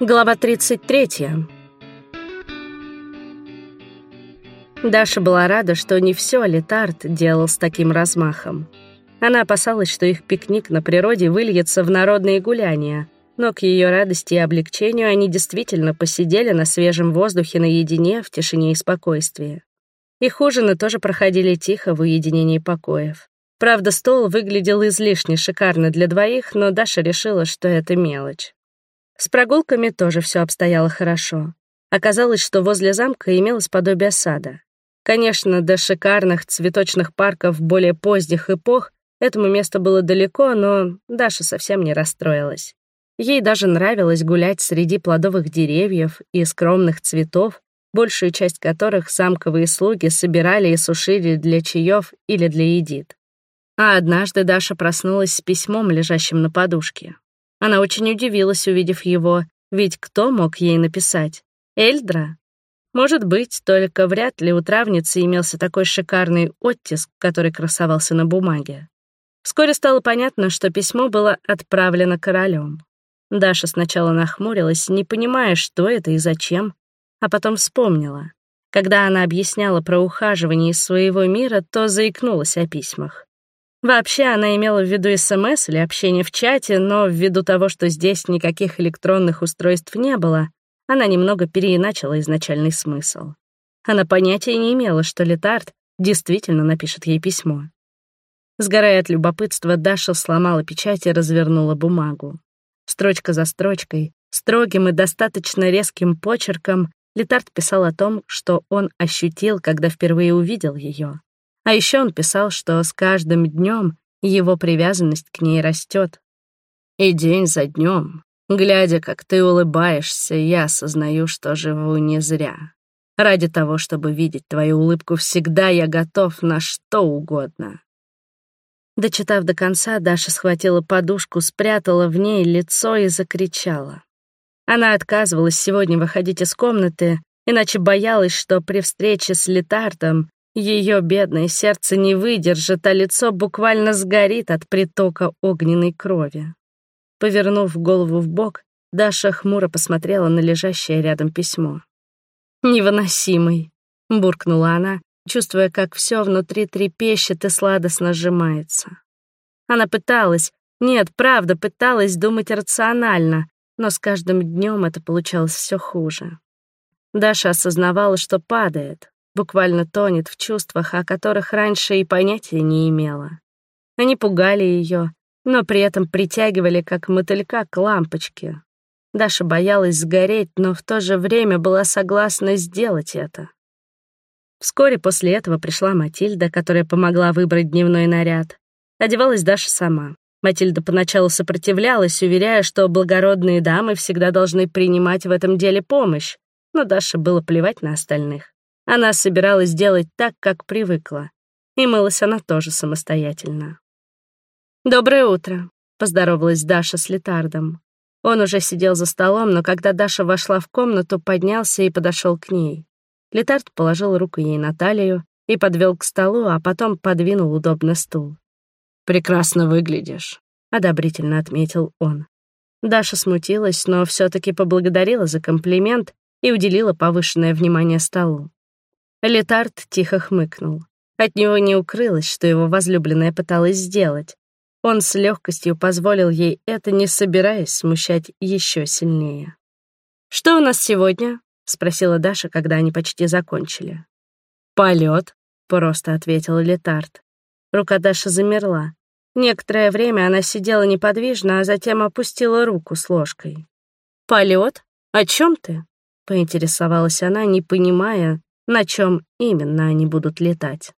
Глава 33. Даша была рада, что не все Летард делал с таким размахом. Она опасалась, что их пикник на природе выльется в народные гуляния, но к ее радости и облегчению они действительно посидели на свежем воздухе наедине в тишине и спокойствии. Их ужины тоже проходили тихо в уединении покоев. Правда, стол выглядел излишне шикарно для двоих, но Даша решила, что это мелочь. С прогулками тоже все обстояло хорошо. Оказалось, что возле замка имелось подобие сада. Конечно, до шикарных цветочных парков более поздних эпох этому месту было далеко, но Даша совсем не расстроилась. Ей даже нравилось гулять среди плодовых деревьев и скромных цветов, большую часть которых замковые слуги собирали и сушили для чаев или для едит. А однажды Даша проснулась с письмом, лежащим на подушке. Она очень удивилась, увидев его, ведь кто мог ей написать? Эльдра? Может быть, только вряд ли у травницы имелся такой шикарный оттиск, который красовался на бумаге. Вскоре стало понятно, что письмо было отправлено королем. Даша сначала нахмурилась, не понимая, что это и зачем, а потом вспомнила. Когда она объясняла про ухаживание из своего мира, то заикнулась о письмах. Вообще она имела в виду СМС или общение в чате, но ввиду того, что здесь никаких электронных устройств не было, она немного переиначила изначальный смысл. Она понятия не имела, что Летард действительно напишет ей письмо. Сгорая от любопытства, Даша сломала печать и развернула бумагу. Строчка за строчкой, строгим и достаточно резким почерком, Летард писал о том, что он ощутил, когда впервые увидел ее. А еще он писал, что с каждым днем его привязанность к ней растет. И день за днем, глядя, как ты улыбаешься, я осознаю, что живу не зря. Ради того, чтобы видеть твою улыбку, всегда я готов на что угодно. Дочитав до конца, Даша схватила подушку, спрятала в ней лицо и закричала. Она отказывалась сегодня выходить из комнаты, иначе боялась, что при встрече с Летартом ее бедное сердце не выдержит, а лицо буквально сгорит от притока огненной крови. Повернув голову в бок, Даша хмуро посмотрела на лежащее рядом письмо. «Невыносимый», — буркнула она, чувствуя, как все внутри трепещет и сладостно сжимается. Она пыталась, нет, правда, пыталась думать рационально, но с каждым днем это получалось все хуже. Даша осознавала, что падает, буквально тонет в чувствах, о которых раньше и понятия не имела. Они пугали ее, но при этом притягивали как мотылька к лампочке. Даша боялась сгореть, но в то же время была согласна сделать это. Вскоре после этого пришла Матильда, которая помогла выбрать дневной наряд. Одевалась Даша сама. Матильда поначалу сопротивлялась, уверяя, что благородные дамы всегда должны принимать в этом деле помощь, но Даше было плевать на остальных. Она собиралась делать так, как привыкла. И мылась она тоже самостоятельно. «Доброе утро», — поздоровалась Даша с Летардом. Он уже сидел за столом, но когда Даша вошла в комнату, поднялся и подошел к ней. Летард положил руку ей на талию и подвел к столу, а потом подвинул удобно стул. «Прекрасно выглядишь», — одобрительно отметил он. Даша смутилась, но все таки поблагодарила за комплимент и уделила повышенное внимание столу. Летард тихо хмыкнул. От него не укрылось, что его возлюбленная пыталась сделать. Он с легкостью позволил ей это, не собираясь смущать еще сильнее. «Что у нас сегодня?» — спросила Даша, когда они почти закончили. Полет, просто ответил Летард. Рука Даши замерла. Некоторое время она сидела неподвижно, а затем опустила руку с ложкой. Полет? О чем ты?» — поинтересовалась она, не понимая, на чем именно они будут летать.